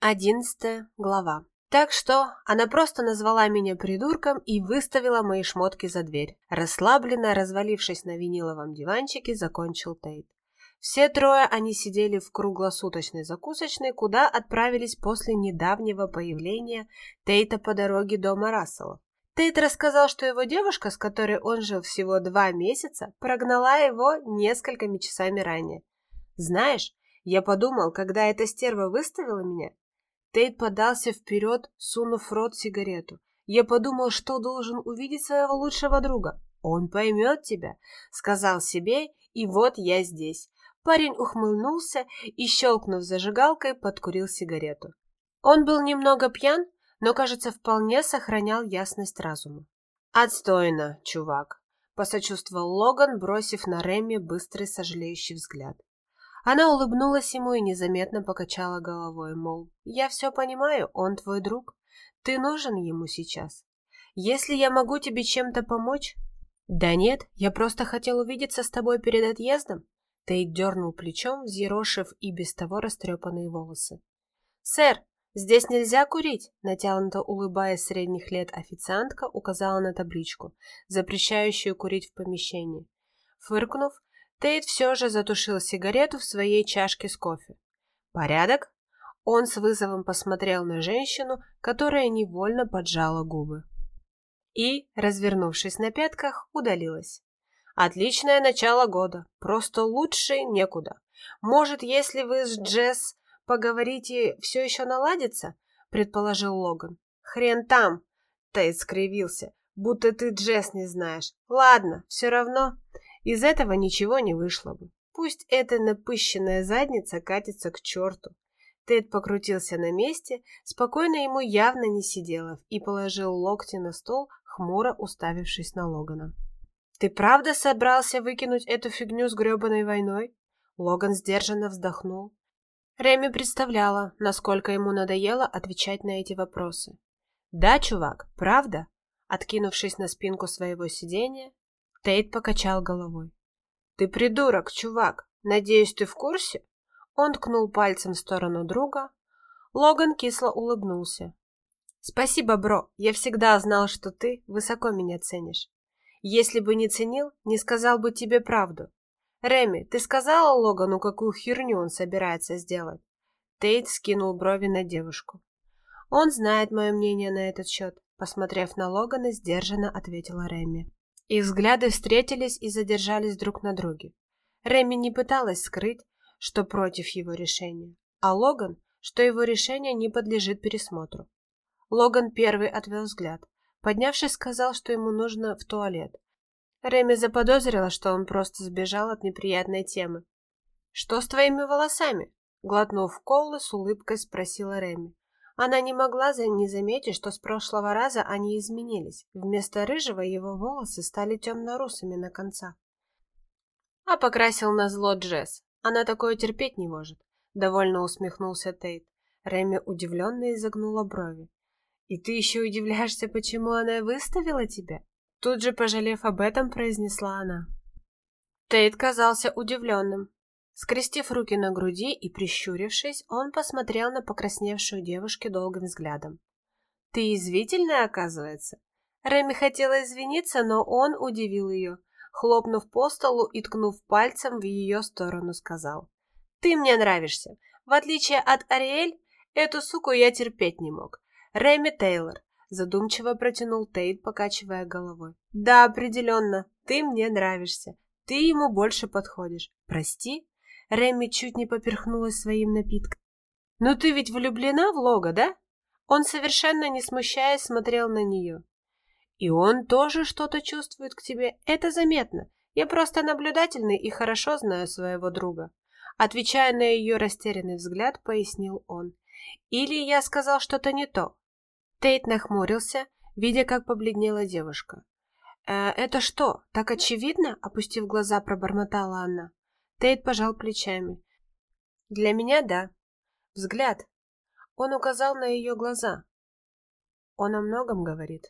Одиннадцатая глава. Так что она просто назвала меня придурком и выставила мои шмотки за дверь. Расслабленно развалившись на виниловом диванчике, закончил Тейт. Все трое они сидели в круглосуточной закусочной, куда отправились после недавнего появления Тейта по дороге дома Рассела. Тейт рассказал, что его девушка, с которой он жил всего два месяца, прогнала его несколькими часами ранее. «Знаешь, я подумал, когда эта стерва выставила меня, Тейт подался вперед, сунув в рот сигарету. Я подумал, что должен увидеть своего лучшего друга. Он поймет тебя, сказал себе, и вот я здесь. Парень ухмыльнулся и, щелкнув зажигалкой, подкурил сигарету. Он был немного пьян, но, кажется, вполне сохранял ясность разума. «Отстойно, чувак», — посочувствовал Логан, бросив на Рэмми быстрый сожалеющий взгляд. Она улыбнулась ему и незаметно покачала головой, мол, «Я все понимаю, он твой друг. Ты нужен ему сейчас. Если я могу тебе чем-то помочь...» «Да нет, я просто хотел увидеться с тобой перед отъездом». Тейт дернул плечом, взъерошив и без того растрепанные волосы. «Сэр, здесь нельзя курить!» Натянуто улыбаясь средних лет официантка указала на табличку, запрещающую курить в помещении. Фыркнув, Тейт все же затушил сигарету в своей чашке с кофе. «Порядок?» Он с вызовом посмотрел на женщину, которая невольно поджала губы. И, развернувшись на пятках, удалилась. «Отличное начало года. Просто лучше некуда. Может, если вы с Джесс поговорите, все еще наладится?» – предположил Логан. «Хрен там!» – Тейт скривился. «Будто ты Джесс не знаешь. Ладно, все равно из этого ничего не вышло бы. Пусть эта напыщенная задница катится к черту. Тед покрутился на месте, спокойно ему явно не сидело, и положил локти на стол, хмуро уставившись на Логана. «Ты правда собрался выкинуть эту фигню с гребаной войной?» Логан сдержанно вздохнул. Реми представляла, насколько ему надоело отвечать на эти вопросы. «Да, чувак, правда?» Откинувшись на спинку своего сидения, Тейт покачал головой. «Ты придурок, чувак. Надеюсь, ты в курсе?» Он ткнул пальцем в сторону друга. Логан кисло улыбнулся. «Спасибо, бро. Я всегда знал, что ты высоко меня ценишь. Если бы не ценил, не сказал бы тебе правду. Реми, ты сказала Логану, какую херню он собирается сделать?» Тейт скинул брови на девушку. «Он знает мое мнение на этот счет», — посмотрев на Логана, сдержанно ответила Реми. Их взгляды встретились и задержались друг на друге. Реми не пыталась скрыть, что против его решения, а Логан, что его решение не подлежит пересмотру. Логан первый отвел взгляд. Поднявшись, сказал, что ему нужно в туалет. Реми заподозрила, что он просто сбежал от неприятной темы. «Что с твоими волосами?» Глотнув колы, с улыбкой спросила Реми. Она не могла не заметить, что с прошлого раза они изменились. Вместо рыжего его волосы стали темно-русыми на концах. А покрасил на зло Джесс. Она такое терпеть не может. Довольно усмехнулся Тейт. Рэми удивленно изогнула брови. «И ты еще удивляешься, почему она выставила тебя?» Тут же, пожалев об этом, произнесла она. Тейт казался удивленным. Скрестив руки на груди и прищурившись, он посмотрел на покрасневшую девушку долгим взглядом. «Ты извительная, оказывается?» Реми хотела извиниться, но он удивил ее. Хлопнув по столу и ткнув пальцем в ее сторону, сказал. «Ты мне нравишься. В отличие от Ариэль, эту суку я терпеть не мог. Реми Тейлор», задумчиво протянул Тейт, покачивая головой. «Да, определенно, ты мне нравишься. Ты ему больше подходишь. Прости?» Рэмми чуть не поперхнулась своим напитком. «Ну ты ведь влюблена в Лога, да?» Он, совершенно не смущаясь, смотрел на нее. «И он тоже что-то чувствует к тебе, это заметно. Я просто наблюдательный и хорошо знаю своего друга». Отвечая на ее растерянный взгляд, пояснил он. «Или я сказал что-то не то?» Тейт нахмурился, видя, как побледнела девушка. «Э, «Это что, так очевидно?» — опустив глаза, пробормотала она. Тейт пожал плечами. Для меня да. Взгляд. Он указал на ее глаза. Он о многом говорит.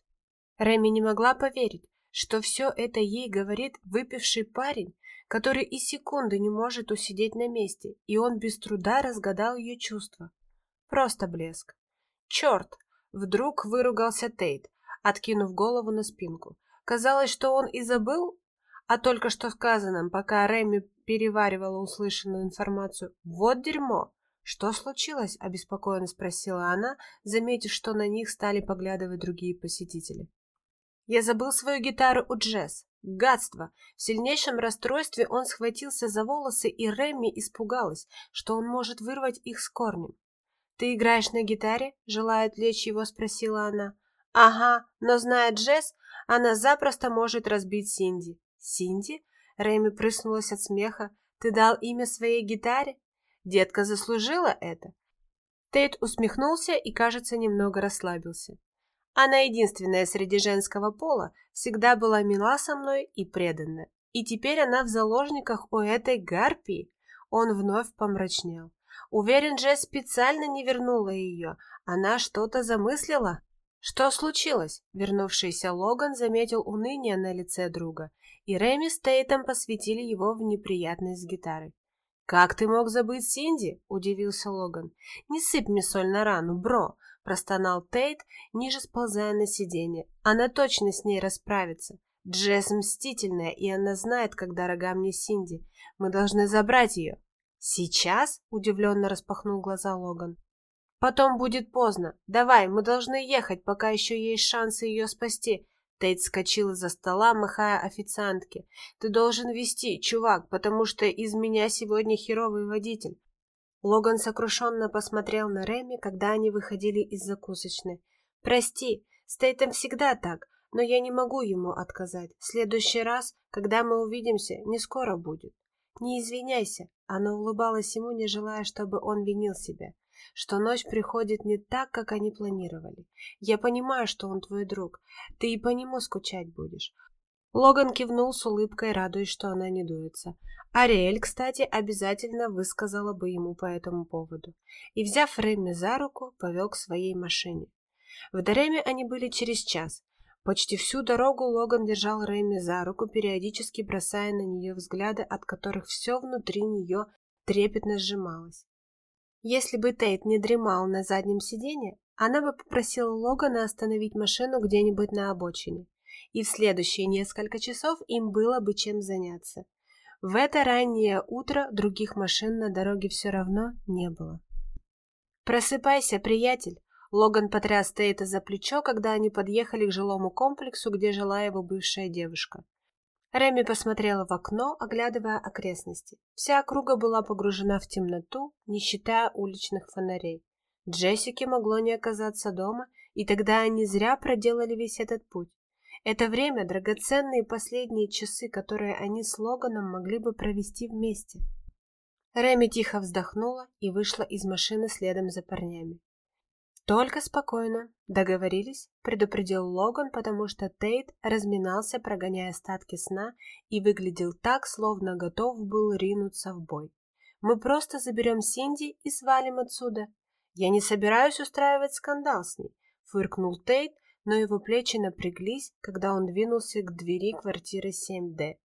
Реми не могла поверить, что все это ей говорит выпивший парень, который и секунды не может усидеть на месте, и он без труда разгадал ее чувства. Просто блеск. «Черт!» — вдруг выругался Тейт, откинув голову на спинку. Казалось, что он и забыл о только что сказанном, пока Реми переваривала услышанную информацию. «Вот дерьмо!» «Что случилось?» – обеспокоенно спросила она, заметив, что на них стали поглядывать другие посетители. «Я забыл свою гитару у Джесс. Гадство!» В сильнейшем расстройстве он схватился за волосы, и Рэмми испугалась, что он может вырвать их с корнем. «Ты играешь на гитаре?» – желая отвлечь его, спросила она. «Ага, но зная Джесс, она запросто может разбить Синди». «Синди?» – Рэми прыснулась от смеха. «Ты дал имя своей гитаре?» Детка заслужила это. Тейт усмехнулся и, кажется, немного расслабился. Она единственная среди женского пола всегда была мила со мной и преданна. И теперь она в заложниках у этой гарпии. Он вновь помрачнел. Уверен, Джесс специально не вернула ее. Она что-то замыслила. Что случилось? Вернувшийся Логан заметил уныние на лице друга, и Реми с Тейтом посвятили его в неприятность с гитарой. «Как ты мог забыть Синди?» – удивился Логан. «Не сыпь мне соль на рану, бро!» – простонал Тейт, ниже сползая на сиденье. «Она точно с ней расправится. Джесс мстительная, и она знает, как дорога мне Синди. Мы должны забрать ее». «Сейчас?» – удивленно распахнул глаза Логан. «Потом будет поздно. Давай, мы должны ехать, пока еще есть шансы ее спасти. Тейт вскочил из-за стола, махая официантке. «Ты должен вести, чувак, потому что из меня сегодня херовый водитель». Логан сокрушенно посмотрел на Реми, когда они выходили из закусочной. «Прости, с Тейтом всегда так, но я не могу ему отказать. В следующий раз, когда мы увидимся, не скоро будет. Не извиняйся». Она улыбалась ему, не желая, чтобы он винил себя что ночь приходит не так, как они планировали. Я понимаю, что он твой друг. Ты и по нему скучать будешь. Логан кивнул с улыбкой, радуясь, что она не дуется. Ариэль, кстати, обязательно высказала бы ему по этому поводу. И, взяв Рэмми за руку, повел к своей машине. В Дареме они были через час. Почти всю дорогу Логан держал Рэмми за руку, периодически бросая на нее взгляды, от которых все внутри нее трепетно сжималось. Если бы Тейт не дремал на заднем сиденье, она бы попросила Логана остановить машину где-нибудь на обочине, и в следующие несколько часов им было бы чем заняться. В это раннее утро других машин на дороге все равно не было. «Просыпайся, приятель!» Логан потряс Тейта за плечо, когда они подъехали к жилому комплексу, где жила его бывшая девушка. Реми посмотрела в окно, оглядывая окрестности. Вся округа была погружена в темноту, не считая уличных фонарей. Джессике могло не оказаться дома, и тогда они зря проделали весь этот путь. Это время – драгоценные последние часы, которые они с Логаном могли бы провести вместе. Реми тихо вздохнула и вышла из машины следом за парнями. «Только спокойно. Договорились?» – предупредил Логан, потому что Тейт разминался, прогоняя остатки сна, и выглядел так, словно готов был ринуться в бой. «Мы просто заберем Синди и свалим отсюда. Я не собираюсь устраивать скандал с ней», – фыркнул Тейт, но его плечи напряглись, когда он двинулся к двери квартиры 7D.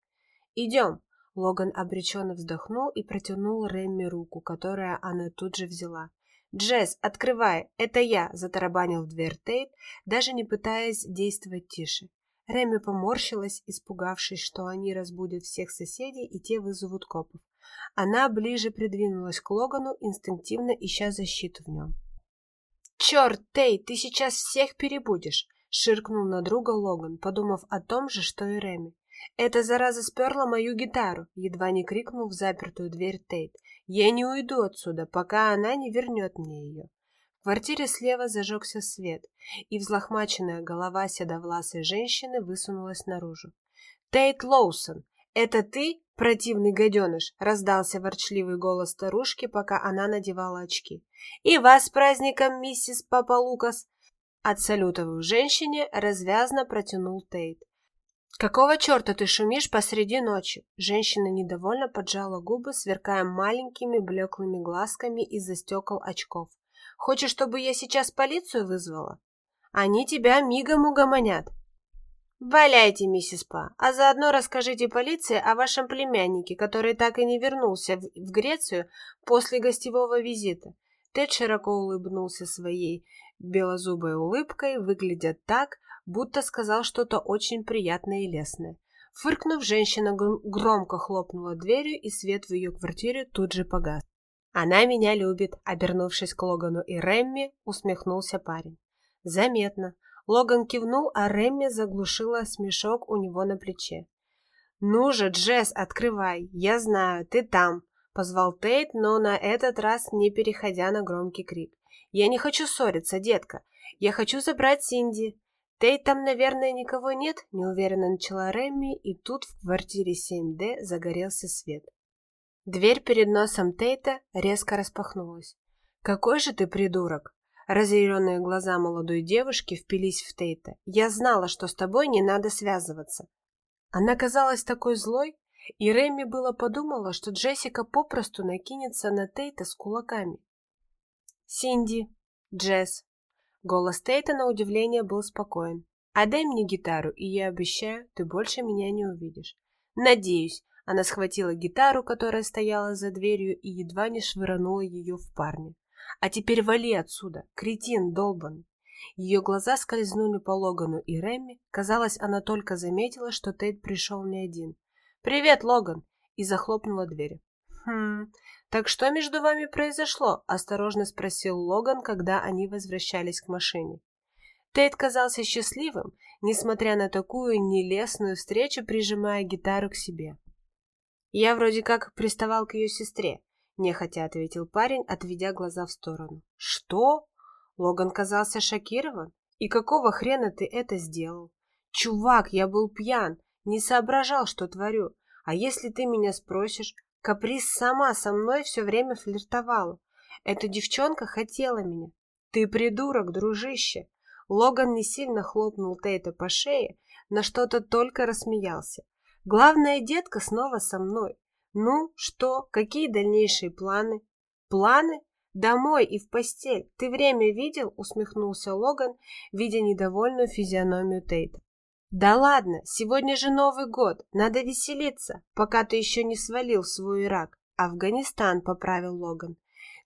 «Идем!» Логан обреченно вздохнул и протянул Рэмми руку, которую она тут же взяла. «Джесс, открывай, это я!» – затарабанил в дверь Тейт, даже не пытаясь действовать тише. Реми поморщилась, испугавшись, что они разбудят всех соседей и те вызовут копов. Она ближе придвинулась к Логану, инстинктивно ища защиту в нем. «Черт, Тейт, ты сейчас всех перебудешь!» – ширкнул на друга Логан, подумав о том же, что и Реми. «Эта зараза сперла мою гитару!» — едва не крикнул в запертую дверь Тейт. «Я не уйду отсюда, пока она не вернет мне ее!» В квартире слева зажегся свет, и взлохмаченная голова седовласой женщины высунулась наружу. «Тейт Лоусон, это ты, противный гаденыш?» — раздался ворчливый голос старушки, пока она надевала очки. «И вас с праздником, миссис Папа Лукас!» Отсалютовав женщине, развязно протянул Тейт. «Какого черта ты шумишь посреди ночи?» Женщина недовольно поджала губы, сверкая маленькими блеклыми глазками из-за стекол очков. «Хочешь, чтобы я сейчас полицию вызвала?» «Они тебя мигом угомонят». «Валяйте, миссис Па, а заодно расскажите полиции о вашем племяннике, который так и не вернулся в, в Грецию после гостевого визита. Тед широко улыбнулся своей белозубой улыбкой, выглядя так, будто сказал что-то очень приятное и лестное. Фыркнув, женщина громко хлопнула дверью, и свет в ее квартире тут же погас. «Она меня любит», — обернувшись к Логану и Ремми, усмехнулся парень. «Заметно». Логан кивнул, а Ремми заглушила смешок у него на плече. «Ну же, Джесс, открывай! Я знаю, ты там!» — позвал Тейт, но на этот раз не переходя на громкий крик. «Я не хочу ссориться, детка. Я хочу забрать Синди. Тейт, там, наверное, никого нет?» — неуверенно начала Рэмми, и тут в квартире 7D загорелся свет. Дверь перед носом Тейта резко распахнулась. «Какой же ты придурок!» Разъяренные глаза молодой девушки впились в Тейта. «Я знала, что с тобой не надо связываться». Она казалась такой злой, и Рэмми было подумала, что Джессика попросту накинется на Тейта с кулаками. «Синди, Джесс». Голос Тейта на удивление был спокоен. «Отдай мне гитару, и я обещаю, ты больше меня не увидишь». «Надеюсь». Она схватила гитару, которая стояла за дверью, и едва не швырнула ее в парня. «А теперь вали отсюда, кретин долбан!» Ее глаза скользнули по Логану и Рэмми. Казалось, она только заметила, что Тейт пришел не один. «Привет, Логан!» и захлопнула дверь. «Хм, так что между вами произошло?» – осторожно спросил Логан, когда они возвращались к машине. Тейт казался счастливым, несмотря на такую нелестную встречу, прижимая гитару к себе. «Я вроде как приставал к ее сестре», – нехотя ответил парень, отведя глаза в сторону. «Что?» Логан казался шокирован. «И какого хрена ты это сделал?» «Чувак, я был пьян. Не соображал, что творю. А если ты меня спросишь, Каприз сама со мной все время флиртовала. Эта девчонка хотела меня. Ты придурок, дружище. Логан не сильно хлопнул Тейта по шее, на что-то только рассмеялся. Главное, детка снова со мной. Ну, что, какие дальнейшие планы? Планы? Домой и в постель. Ты время видел? Усмехнулся Логан, видя недовольную физиономию Тейта. «Да ладно, сегодня же Новый год, надо веселиться, пока ты еще не свалил свой Ирак». «Афганистан», — поправил Логан.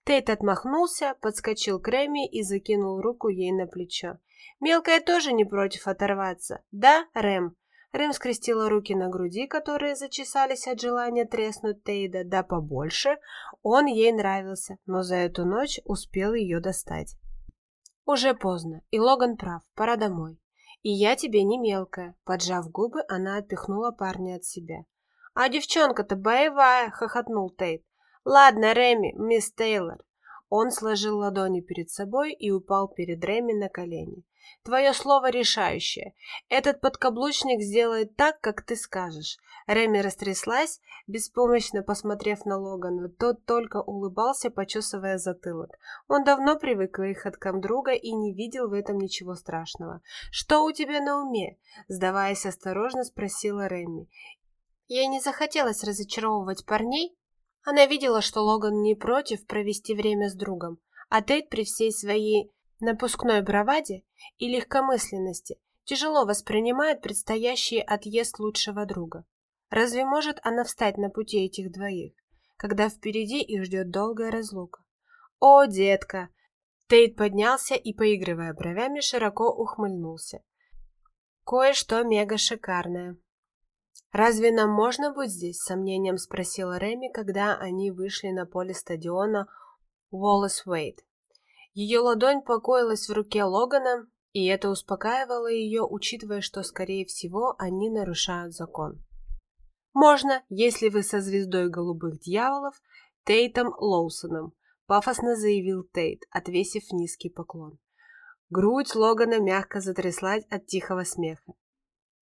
Тейт отмахнулся, подскочил к Рэми и закинул руку ей на плечо. «Мелкая тоже не против оторваться, да, Рэм?» Рэм скрестила руки на груди, которые зачесались от желания треснуть Тейда, да побольше. Он ей нравился, но за эту ночь успел ее достать. Уже поздно, и Логан прав, пора домой. «И я тебе не мелкая», — поджав губы, она отпихнула парня от себя. «А девчонка-то боевая!» — хохотнул Тейт. «Ладно, Реми, мисс Тейлор». Он сложил ладони перед собой и упал перед Реми на колени. Твое слово решающее. Этот подкаблучник сделает так, как ты скажешь. Реми растряслась, беспомощно посмотрев на Логана. Тот только улыбался, почесывая затылок. Он давно привык к выходкам друга и не видел в этом ничего страшного. «Что у тебя на уме?» Сдаваясь осторожно, спросила Реми. Ей не захотелось разочаровывать парней. Она видела, что Логан не против провести время с другом, а Тейт при всей своей напускной браваде и легкомысленности тяжело воспринимает предстоящий отъезд лучшего друга. Разве может она встать на пути этих двоих, когда впереди их ждет долгая разлука? «О, детка!» Тейт поднялся и, поигрывая бровями, широко ухмыльнулся. «Кое-что мега шикарное». «Разве нам можно быть здесь?» – сомнением спросила Реми, когда они вышли на поле стадиона Уоллес Уэйт. Ее ладонь покоилась в руке Логана, и это успокаивало ее, учитывая, что, скорее всего, они нарушают закон. «Можно, если вы со звездой голубых дьяволов, Тейтом Лоусоном», пафосно заявил Тейт, отвесив низкий поклон. Грудь Логана мягко затряслась от тихого смеха.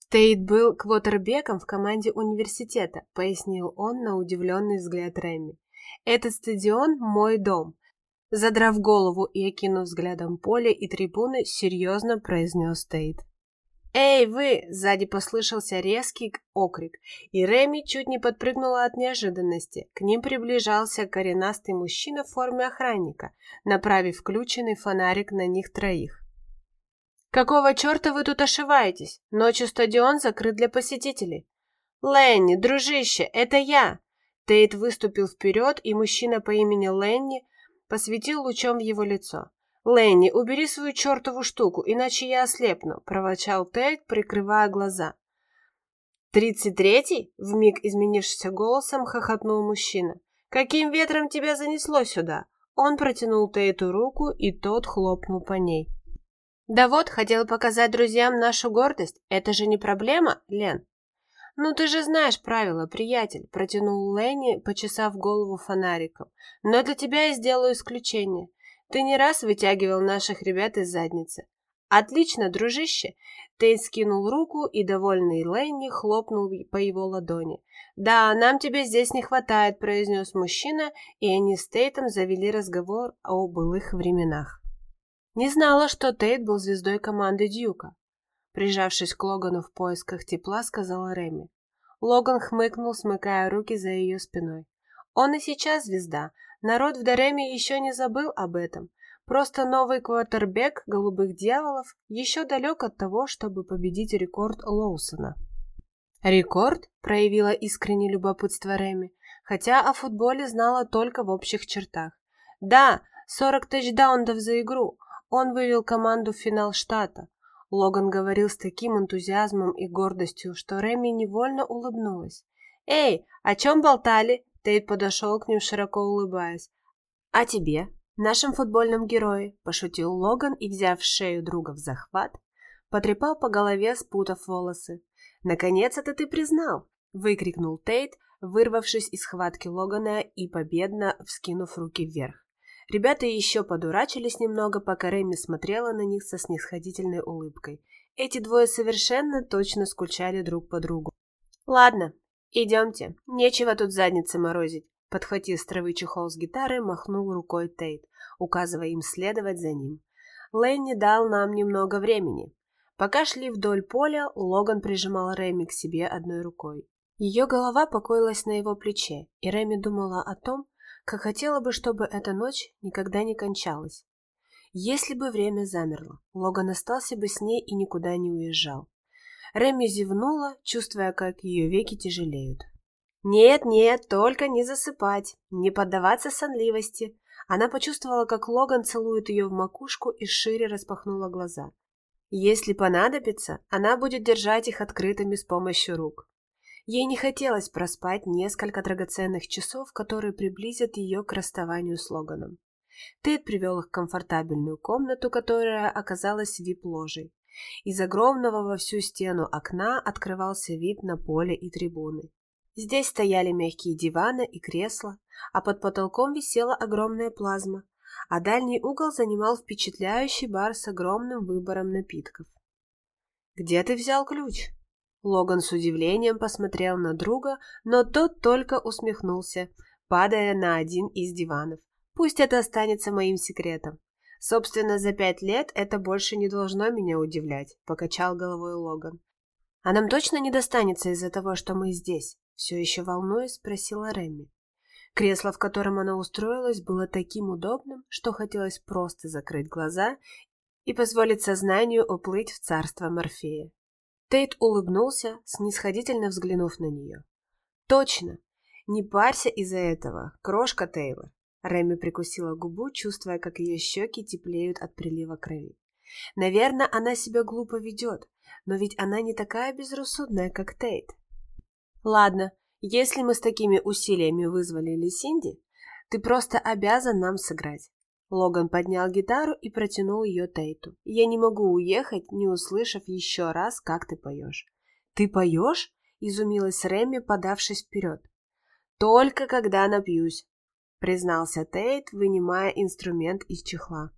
Тейт был квотербеком в команде университета, пояснил он на удивленный взгляд Рэмми. Этот стадион – мой дом. Задрав голову и окинув взглядом поле и трибуны, серьезно произнес Тейт. «Эй, вы!» – сзади послышался резкий окрик, и Реми чуть не подпрыгнула от неожиданности. К ним приближался коренастый мужчина в форме охранника, направив включенный фонарик на них троих. «Какого черта вы тут ошиваетесь? Ночью стадион закрыт для посетителей». «Ленни, дружище, это я!» Тейт выступил вперед, и мужчина по имени Ленни посветил лучом в его лицо. «Ленни, убери свою чертову штуку, иначе я ослепну», – проворчал Тейт, прикрывая глаза. «Тридцать третий?» – вмиг изменившимся голосом хохотнул мужчина. «Каким ветром тебя занесло сюда?» Он протянул Тейту руку, и тот хлопнул по ней. «Да вот, хотел показать друзьям нашу гордость. Это же не проблема, Лен?» «Ну ты же знаешь правила, приятель», – протянул Ленни, почесав голову фонариком. «Но для тебя я сделаю исключение. Ты не раз вытягивал наших ребят из задницы. Отлично, дружище. Тейт скинул руку, и довольный Ленни хлопнул по его ладони. «Да, нам тебя здесь не хватает», – произнес мужчина, и они с Тейтом завели разговор о былых временах. Не знала, что Тейт был звездой команды Дьюка. Прижавшись к Логану в поисках тепла, сказала Реми. Логан хмыкнул, смыкая руки за ее спиной. Он и сейчас звезда, Народ в Дареме еще не забыл об этом. Просто новый квотербек «Голубых дьяволов» еще далек от того, чтобы победить рекорд Лоусона. «Рекорд?» – проявила искреннее любопытство Реми, хотя о футболе знала только в общих чертах. «Да, 40 тачдаунов за игру. Он вывел команду в финал штата». Логан говорил с таким энтузиазмом и гордостью, что Реми невольно улыбнулась. «Эй, о чем болтали?» Тейт подошел к ним, широко улыбаясь. «А тебе, нашим футбольным герое?» – пошутил Логан и, взяв шею друга в захват, потрепал по голове, спутав волосы. «Наконец это ты признал!» – выкрикнул Тейт, вырвавшись из схватки Логана и победно вскинув руки вверх. Ребята еще подурачились немного, пока Реми смотрела на них со снисходительной улыбкой. Эти двое совершенно точно скучали друг по другу. «Ладно, «Идемте, нечего тут задницы морозить», — подхватив с травы чехол с гитары, махнул рукой Тейт, указывая им следовать за ним. Лэнни дал нам немного времени. Пока шли вдоль поля, Логан прижимал Рэми к себе одной рукой. Ее голова покоилась на его плече, и Рэми думала о том, как хотела бы, чтобы эта ночь никогда не кончалась. Если бы время замерло, Логан остался бы с ней и никуда не уезжал. Реми зевнула, чувствуя, как ее веки тяжелеют. «Нет, нет, только не засыпать, не поддаваться сонливости». Она почувствовала, как Логан целует ее в макушку и шире распахнула глаза. Если понадобится, она будет держать их открытыми с помощью рук. Ей не хотелось проспать несколько драгоценных часов, которые приблизят ее к расставанию с Логаном. Тед привел их в комфортабельную комнату, которая оказалась вип-ложей. Из огромного во всю стену окна открывался вид на поле и трибуны. Здесь стояли мягкие диваны и кресла, а под потолком висела огромная плазма, а дальний угол занимал впечатляющий бар с огромным выбором напитков. «Где ты взял ключ?» Логан с удивлением посмотрел на друга, но тот только усмехнулся, падая на один из диванов. «Пусть это останется моим секретом. Собственно, за пять лет это больше не должно меня удивлять, покачал головой Логан. А нам точно не достанется из-за того, что мы здесь? Все еще волнуясь, спросила Рэмми. Кресло, в котором она устроилась, было таким удобным, что хотелось просто закрыть глаза и позволить сознанию уплыть в царство Морфея. Тейт улыбнулся, снисходительно взглянув на нее. «Точно! Не парься из-за этого, крошка Тейлор. Рэми прикусила губу, чувствуя, как ее щеки теплеют от прилива крови. Наверное, она себя глупо ведет, но ведь она не такая безрассудная, как Тейт. Ладно, если мы с такими усилиями вызвали Синди, ты просто обязан нам сыграть. Логан поднял гитару и протянул ее Тейту. Я не могу уехать, не услышав еще раз, как ты поешь. Ты поешь? Изумилась Рэмми, подавшись вперед. Только когда напьюсь, признался Тейт, вынимая инструмент из чехла.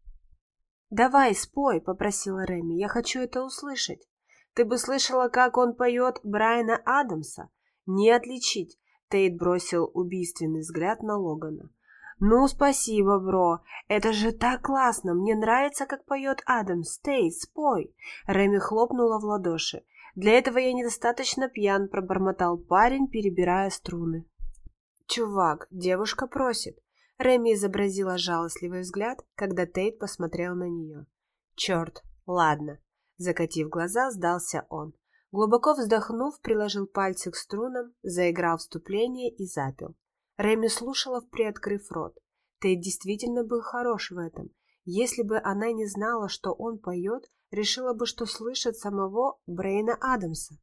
«Давай, спой», — попросила Реми, — «я хочу это услышать. Ты бы слышала, как он поет Брайана Адамса? Не отличить». Тейт бросил убийственный взгляд на Логана. «Ну, спасибо, бро. Это же так классно. Мне нравится, как поет Адамс. Тейт, спой!» Реми хлопнула в ладоши. «Для этого я недостаточно пьян», — пробормотал парень, перебирая струны. «Чувак, девушка просит». Реми изобразила жалостливый взгляд, когда Тейт посмотрел на нее. «Черт, ладно». Закатив глаза, сдался он. Глубоко вздохнув, приложил пальцы к струнам, заиграл вступление и запел. Реми слушала, приоткрыв рот. Тейт действительно был хорош в этом. Если бы она не знала, что он поет, решила бы, что слышит самого Брейна Адамса.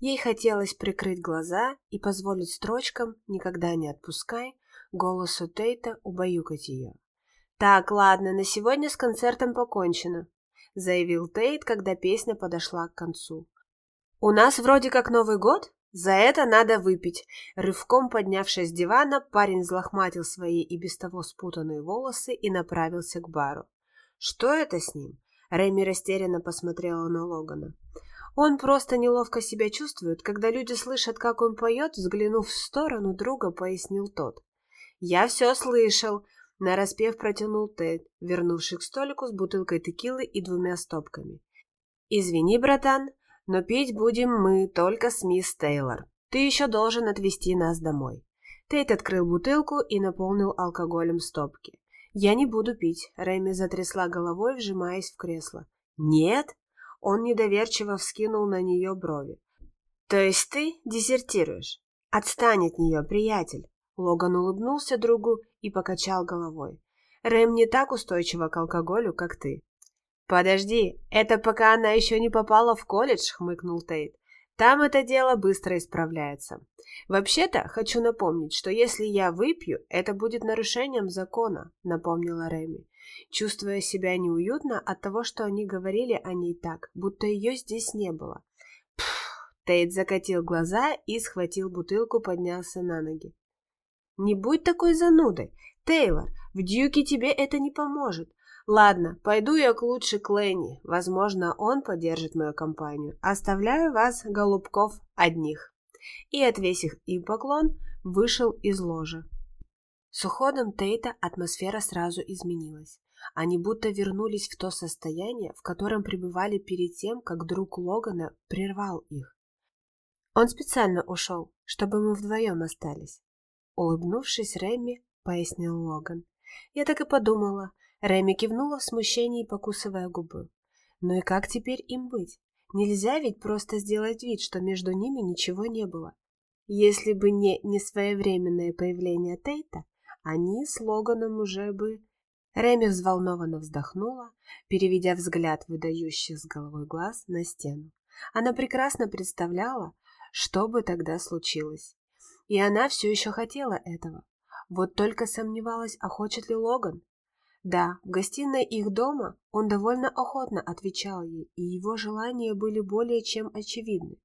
Ей хотелось прикрыть глаза и позволить строчкам «Никогда не отпускай» голосу Тейта убаюкать ее. «Так, ладно, на сегодня с концертом покончено», — заявил Тейт, когда песня подошла к концу. «У нас вроде как Новый год?» За это надо выпить. Рывком поднявшись с дивана, парень взлохматил свои и без того спутанные волосы и направился к бару. Что это с ним? Рэми растерянно посмотрела на Логана. Он просто неловко себя чувствует, когда люди слышат, как он поет, взглянув в сторону друга, пояснил тот. «Я все слышал», — нараспев протянул Тед, вернувший к столику с бутылкой текилы и двумя стопками. «Извини, братан, но пить будем мы только с мисс Тейлор. Ты еще должен отвезти нас домой. Тейт открыл бутылку и наполнил алкоголем стопки. «Я не буду пить», — Рэми затрясла головой, вжимаясь в кресло. «Нет?» — он недоверчиво вскинул на нее брови. «То есть ты дезертируешь? Отстань от нее, приятель!» Логан улыбнулся другу и покачал головой. «Рэм не так устойчива к алкоголю, как ты. «Подожди, это пока она еще не попала в колледж», — хмыкнул Тейт. «Там это дело быстро исправляется. Вообще-то, хочу напомнить, что если я выпью, это будет нарушением закона», — напомнила Рэми, чувствуя себя неуютно от того, что они говорили о ней так, будто ее здесь не было. Пфф, Тейт закатил глаза и схватил бутылку, поднялся на ноги. «Не будь такой занудой! Тейлор, в Дьюке тебе это не поможет. Ладно, пойду я к лучше к Ленни. Возможно, он поддержит мою компанию. Оставляю вас, голубков, одних. И, отвесив им поклон, вышел из ложа. С уходом Тейта атмосфера сразу изменилась. Они будто вернулись в то состояние, в котором пребывали перед тем, как друг Логана прервал их. Он специально ушел, чтобы мы вдвоем остались. Улыбнувшись Рэмми, пояснил Логан. Я так и подумала, Рэми кивнула в смущении, покусывая губы. Ну и как теперь им быть? Нельзя ведь просто сделать вид, что между ними ничего не было. Если бы не несвоевременное появление Тейта, они с Логаном уже бы... Рэми взволнованно вздохнула, переведя взгляд выдающих с головой глаз на стену. Она прекрасно представляла, что бы тогда случилось. И она все еще хотела этого. Вот только сомневалась, а хочет ли Логан. Да, в гостиной их дома он довольно охотно отвечал ей, и его желания были более чем очевидны.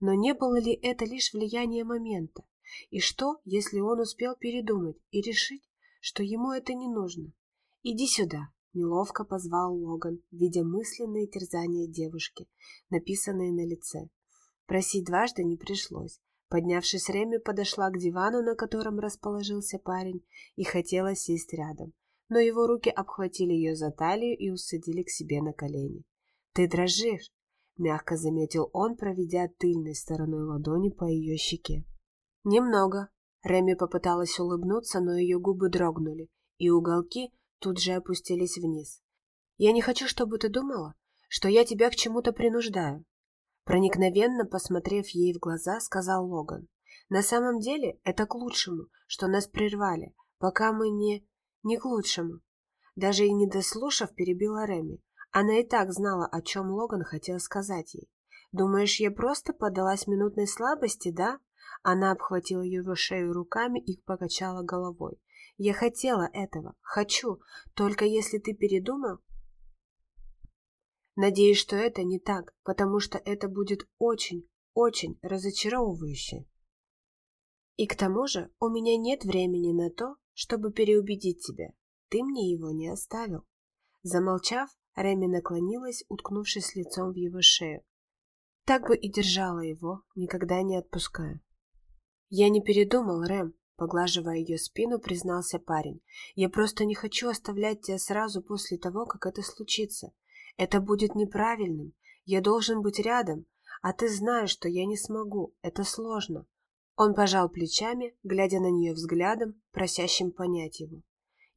Но не было ли это лишь влияние момента? И что, если он успел передумать и решить, что ему это не нужно? «Иди сюда», — неловко позвал Логан, видя мысленные терзания девушки, написанные на лице. Просить дважды не пришлось. Поднявшись, Реми подошла к дивану, на котором расположился парень, и хотела сесть рядом но его руки обхватили ее за талию и усадили к себе на колени. «Ты дрожишь», — мягко заметил он, проведя тыльной стороной ладони по ее щеке. «Немного». Реми попыталась улыбнуться, но ее губы дрогнули, и уголки тут же опустились вниз. «Я не хочу, чтобы ты думала, что я тебя к чему-то принуждаю». Проникновенно посмотрев ей в глаза, сказал Логан. «На самом деле это к лучшему, что нас прервали, пока мы не...» Не к лучшему. Даже и не дослушав, перебила Реми. Она и так знала, о чем Логан хотел сказать ей. «Думаешь, я просто поддалась минутной слабости, да?» Она обхватила его шею руками и покачала головой. «Я хотела этого. Хочу. Только если ты передумал...» Надеюсь, что это не так, потому что это будет очень, очень разочаровывающе. И к тому же у меня нет времени на то, чтобы переубедить тебя. Ты мне его не оставил. Замолчав, Реми наклонилась, уткнувшись лицом в его шею. Так бы и держала его, никогда не отпуская. Я не передумал, Рэм, поглаживая ее спину, признался парень. Я просто не хочу оставлять тебя сразу после того, как это случится. Это будет неправильным. Я должен быть рядом, а ты знаешь, что я не смогу. Это сложно. Он пожал плечами, глядя на нее взглядом, просящим понять его.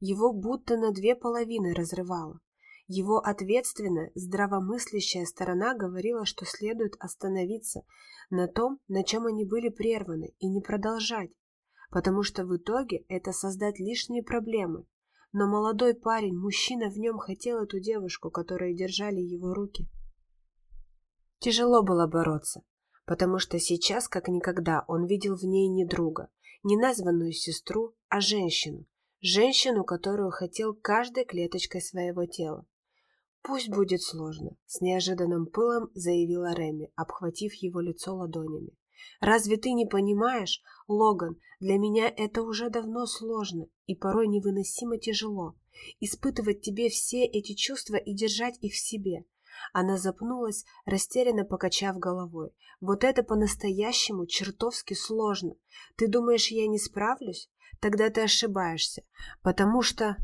Его будто на две половины разрывало. Его ответственная, здравомыслящая сторона говорила, что следует остановиться на том, на чем они были прерваны, и не продолжать. потому что в итоге это создать лишние проблемы. Но молодой парень, мужчина в нем хотел эту девушку, которые держали его руки. Тяжело было бороться, потому что сейчас, как никогда, он видел в ней не друга, не названную сестру, а женщину, женщину, которую хотел каждой клеточкой своего тела. «Пусть будет сложно», — с неожиданным пылом заявила Реми, обхватив его лицо ладонями. «Разве ты не понимаешь, Логан, для меня это уже давно сложно и порой невыносимо тяжело. Испытывать тебе все эти чувства и держать их в себе. Она запнулась, растерянно покачав головой. «Вот это по-настоящему чертовски сложно. Ты думаешь, я не справлюсь? Тогда ты ошибаешься, потому что...»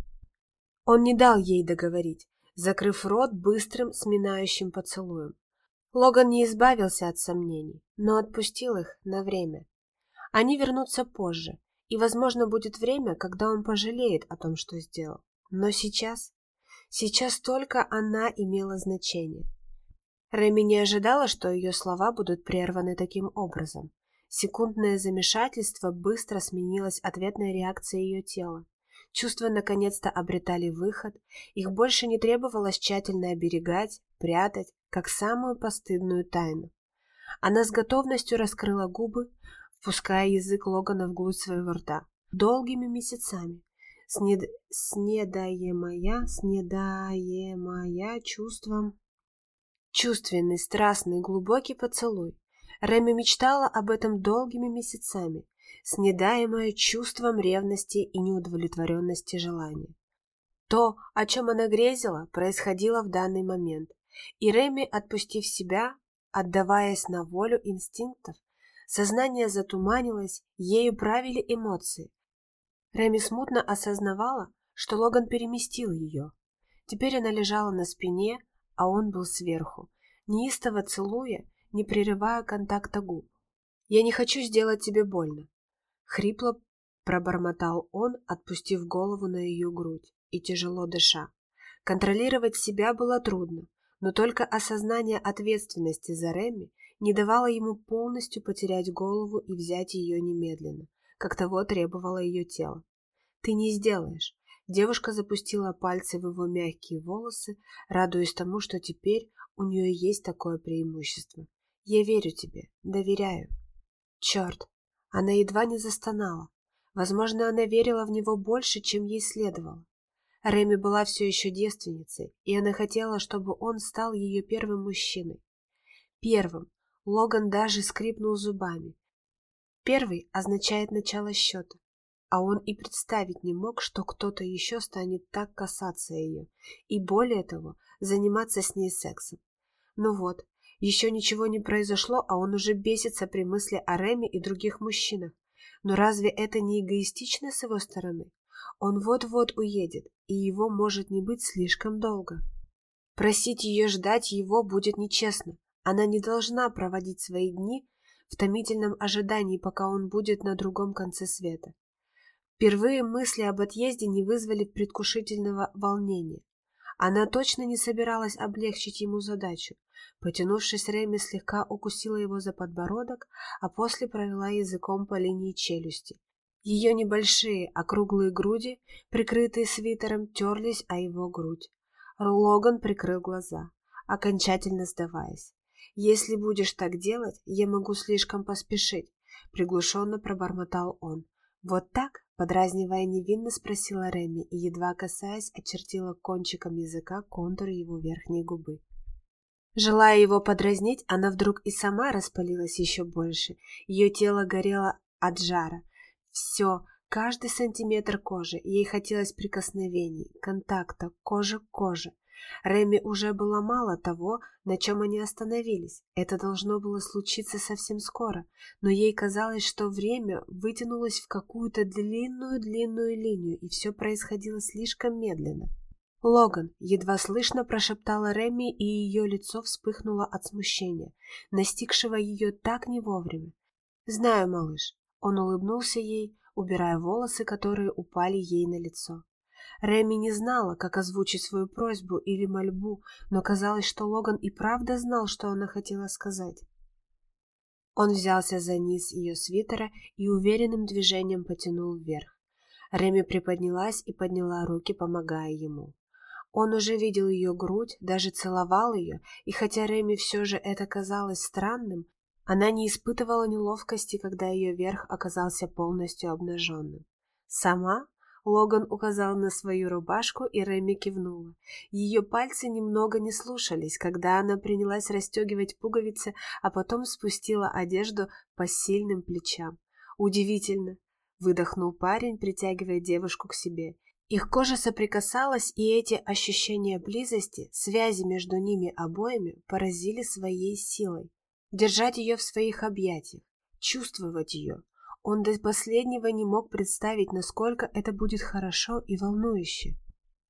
Он не дал ей договорить, закрыв рот быстрым, сминающим поцелуем. Логан не избавился от сомнений, но отпустил их на время. Они вернутся позже, и, возможно, будет время, когда он пожалеет о том, что сделал. Но сейчас... Сейчас только она имела значение. Реми не ожидала, что ее слова будут прерваны таким образом. Секундное замешательство быстро сменилось ответной реакцией ее тела. Чувства наконец-то обретали выход, их больше не требовалось тщательно оберегать, прятать, как самую постыдную тайну. Она с готовностью раскрыла губы, впуская язык Логана вглубь своего рта. Долгими месяцами, снед... снедаемая, снедаемая чувством. Чувственный, страстный, глубокий поцелуй. Реми мечтала об этом долгими месяцами, снедаемая чувством ревности и неудовлетворенности желания. То, о чем она грезила, происходило в данный момент, и Реми, отпустив себя, отдаваясь на волю инстинктов, сознание затуманилось, ею правили эмоции, Реми смутно осознавала, что Логан переместил ее. Теперь она лежала на спине, а он был сверху, неистово целуя, не прерывая контакта губ. «Я не хочу сделать тебе больно», — хрипло пробормотал он, отпустив голову на ее грудь и тяжело дыша. Контролировать себя было трудно, но только осознание ответственности за Реми не давало ему полностью потерять голову и взять ее немедленно, как того требовало ее тело. «Ты не сделаешь». Девушка запустила пальцы в его мягкие волосы, радуясь тому, что теперь у нее есть такое преимущество. «Я верю тебе, доверяю». Черт, она едва не застонала. Возможно, она верила в него больше, чем ей следовало. Реми была все еще девственницей, и она хотела, чтобы он стал ее первым мужчиной. Первым. Логан даже скрипнул зубами. Первый означает начало счета а он и представить не мог, что кто-то еще станет так касаться ее и, более того, заниматься с ней сексом. Ну вот, еще ничего не произошло, а он уже бесится при мысли о Реме и других мужчинах. Но разве это не эгоистично с его стороны? Он вот-вот уедет, и его может не быть слишком долго. Просить ее ждать его будет нечестно. Она не должна проводить свои дни в томительном ожидании, пока он будет на другом конце света. Впервые мысли об отъезде не вызвали предвкушительного волнения. Она точно не собиралась облегчить ему задачу. Потянувшись, Реми слегка укусила его за подбородок, а после провела языком по линии челюсти. Ее небольшие округлые груди, прикрытые свитером, терлись о его грудь. Логан прикрыл глаза, окончательно сдаваясь. «Если будешь так делать, я могу слишком поспешить», — приглушенно пробормотал он. «Вот так?» Подразнивая невинно, спросила Реми и, едва касаясь, очертила кончиком языка контур его верхней губы. Желая его подразнить, она вдруг и сама распалилась еще больше. Ее тело горело от жара. Все, каждый сантиметр кожи. Ей хотелось прикосновений, контакта, кожа к коже. Реми уже было мало того, на чем они остановились. Это должно было случиться совсем скоро, но ей казалось, что время вытянулось в какую-то длинную-длинную линию, и все происходило слишком медленно. «Логан!» — едва слышно прошептала Реми, и ее лицо вспыхнуло от смущения, настигшего ее так не вовремя. «Знаю, малыш». Он улыбнулся ей, убирая волосы, которые упали ей на лицо. Реми не знала, как озвучить свою просьбу или мольбу, но казалось, что Логан и правда знал, что она хотела сказать. Он взялся за низ ее свитера и уверенным движением потянул вверх. Реми приподнялась и подняла руки, помогая ему. Он уже видел ее грудь, даже целовал ее, и хотя Реми все же это казалось странным, она не испытывала неловкости, когда ее верх оказался полностью обнаженным. Сама Логан указал на свою рубашку, и Реми кивнула. Ее пальцы немного не слушались, когда она принялась расстегивать пуговицы, а потом спустила одежду по сильным плечам. «Удивительно!» — выдохнул парень, притягивая девушку к себе. Их кожа соприкасалась, и эти ощущения близости, связи между ними обоими поразили своей силой. Держать ее в своих объятиях, чувствовать ее, он до последнего не мог представить, насколько это будет хорошо и волнующе.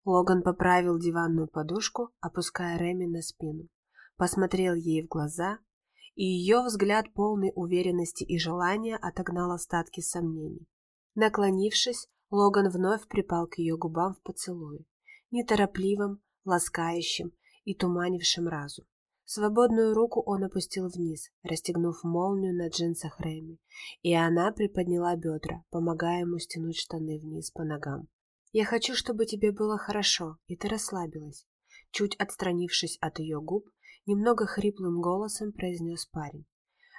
Логан поправил диванную подушку, опуская Реми на спину. Посмотрел ей в глаза, и ее взгляд полный уверенности и желания отогнал остатки сомнений. Наклонившись, Логан вновь припал к ее губам в поцелуе, неторопливым, ласкающим и туманившим разум. Свободную руку он опустил вниз, расстегнув молнию на джинсах Рэми, и она приподняла бедра, помогая ему стянуть штаны вниз по ногам. «Я хочу, чтобы тебе было хорошо, и ты расслабилась», чуть отстранившись от ее губ, немного хриплым голосом произнес парень.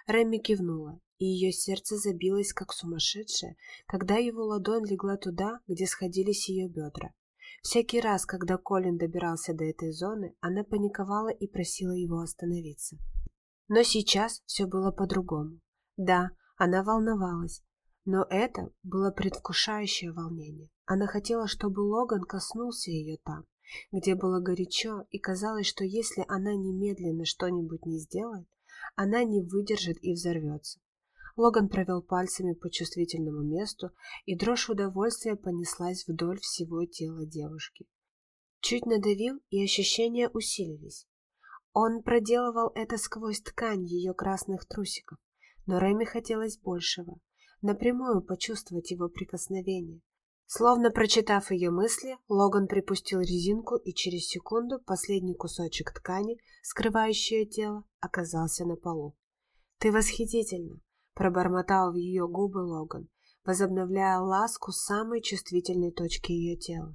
Рэми кивнула, и ее сердце забилось как сумасшедшее, когда его ладонь легла туда, где сходились ее бедра. Всякий раз, когда Колин добирался до этой зоны, она паниковала и просила его остановиться. Но сейчас все было по-другому. Да, она волновалась, но это было предвкушающее волнение. Она хотела, чтобы Логан коснулся ее там, где было горячо, и казалось, что если она немедленно что-нибудь не сделает, она не выдержит и взорвется. Логан провел пальцами по чувствительному месту, и дрожь удовольствия понеслась вдоль всего тела девушки. Чуть надавил, и ощущения усилились. Он проделывал это сквозь ткань ее красных трусиков, но Рэми хотелось большего, напрямую почувствовать его прикосновение. Словно прочитав ее мысли, Логан припустил резинку, и через секунду последний кусочек ткани, скрывающее тело, оказался на полу. «Ты восхитительна!» Пробормотал в ее губы Логан, возобновляя ласку самой чувствительной точки ее тела.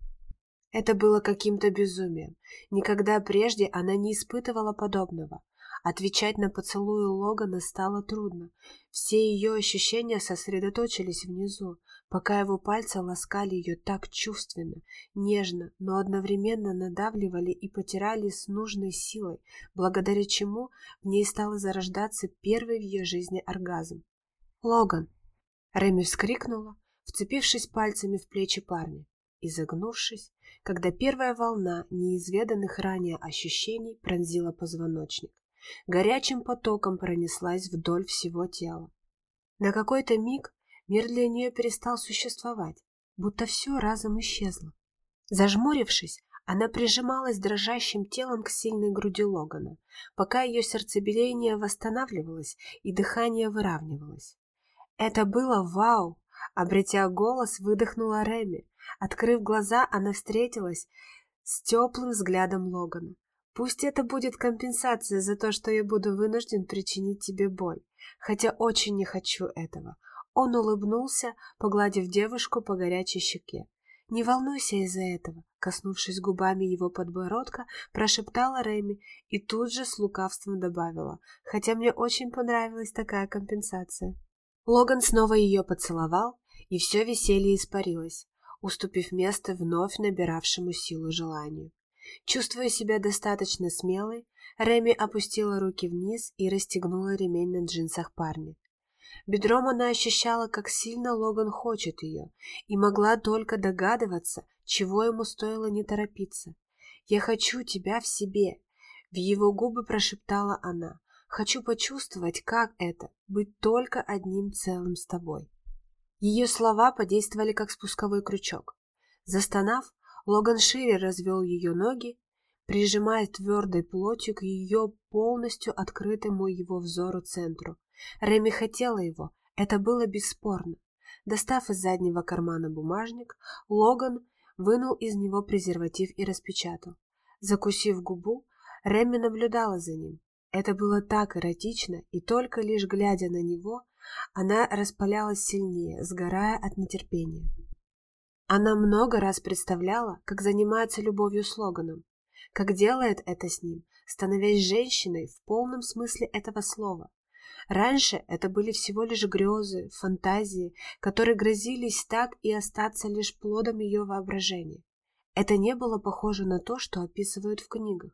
Это было каким-то безумием. Никогда прежде она не испытывала подобного. Отвечать на поцелуи Логана стало трудно. Все ее ощущения сосредоточились внизу, пока его пальцы ласкали ее так чувственно, нежно, но одновременно надавливали и потирали с нужной силой, благодаря чему в ней стал зарождаться первый в ее жизни оргазм. «Логан!» Реми вскрикнула, вцепившись пальцами в плечи парня и загнувшись, когда первая волна неизведанных ранее ощущений пронзила позвоночник. Горячим потоком пронеслась вдоль всего тела. На какой-то миг мир для нее перестал существовать, будто все разом исчезло. Зажмурившись, она прижималась дрожащим телом к сильной груди Логана, пока ее сердцебиение восстанавливалось и дыхание выравнивалось. Это было вау! Обретя голос, выдохнула Реми. Открыв глаза, она встретилась с теплым взглядом Логана. Пусть это будет компенсация за то, что я буду вынужден причинить тебе боль, хотя очень не хочу этого. Он улыбнулся, погладив девушку по горячей щеке. «Не волнуйся из-за этого», — коснувшись губами его подбородка, прошептала Реми и тут же с лукавством добавила, «хотя мне очень понравилась такая компенсация». Логан снова ее поцеловал, и все веселье испарилось, уступив место вновь набиравшему силу желанию. Чувствуя себя достаточно смелой, Реми опустила руки вниз и расстегнула ремень на джинсах парня. Бедром она ощущала, как сильно Логан хочет ее, и могла только догадываться, чего ему стоило не торопиться. «Я хочу тебя в себе», — в его губы прошептала она, Хочу почувствовать, как это — быть только одним целым с тобой. Ее слова подействовали как спусковой крючок. Застонав, Логан шире развел ее ноги, прижимая твердой плотью к ее полностью открытому его взору центру. Реми хотела его, это было бесспорно. Достав из заднего кармана бумажник, Логан вынул из него презерватив и распечатал. Закусив губу, Реми наблюдала за ним. Это было так эротично, и только лишь глядя на него, она распалялась сильнее, сгорая от нетерпения. Она много раз представляла, как занимается любовью с Логаном, как делает это с ним, становясь женщиной в полном смысле этого слова. Раньше это были всего лишь грезы, фантазии, которые грозились так и остаться лишь плодом ее воображения. Это не было похоже на то, что описывают в книгах.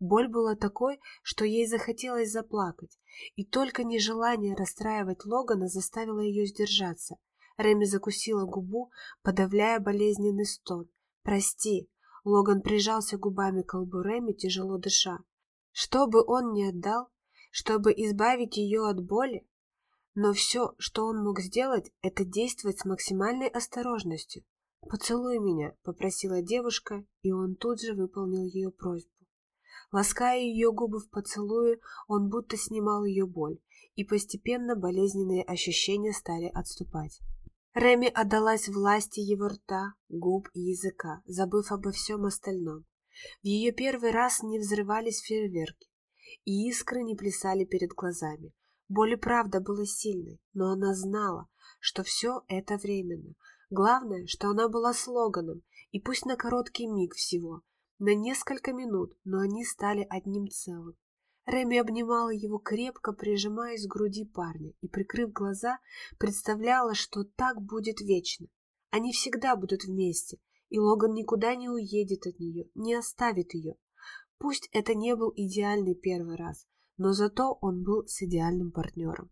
Боль была такой, что ей захотелось заплакать, и только нежелание расстраивать Логана заставило ее сдержаться. Реми закусила губу, подавляя болезненный стон. «Прости!» Логан прижался губами к колбу Реми, тяжело дыша. Что бы он ни отдал, чтобы избавить ее от боли, но все, что он мог сделать, это действовать с максимальной осторожностью. «Поцелуй меня», — попросила девушка, и он тут же выполнил ее просьбу. Лаская ее губы в поцелуе, он будто снимал ее боль, и постепенно болезненные ощущения стали отступать. Реми отдалась власти его рта, губ и языка, забыв обо всем остальном. В ее первый раз не взрывались фейерверки, и искры не плясали перед глазами. Боль и правда была сильной, но она знала, что все это временно. Главное, что она была с Логаном, и пусть на короткий миг всего, на несколько минут, но они стали одним целым. Реми обнимала его крепко, прижимаясь к груди парня, и, прикрыв глаза, представляла, что так будет вечно. Они всегда будут вместе, и Логан никуда не уедет от нее, не оставит ее. Пусть это не был идеальный первый раз, но зато он был с идеальным партнером.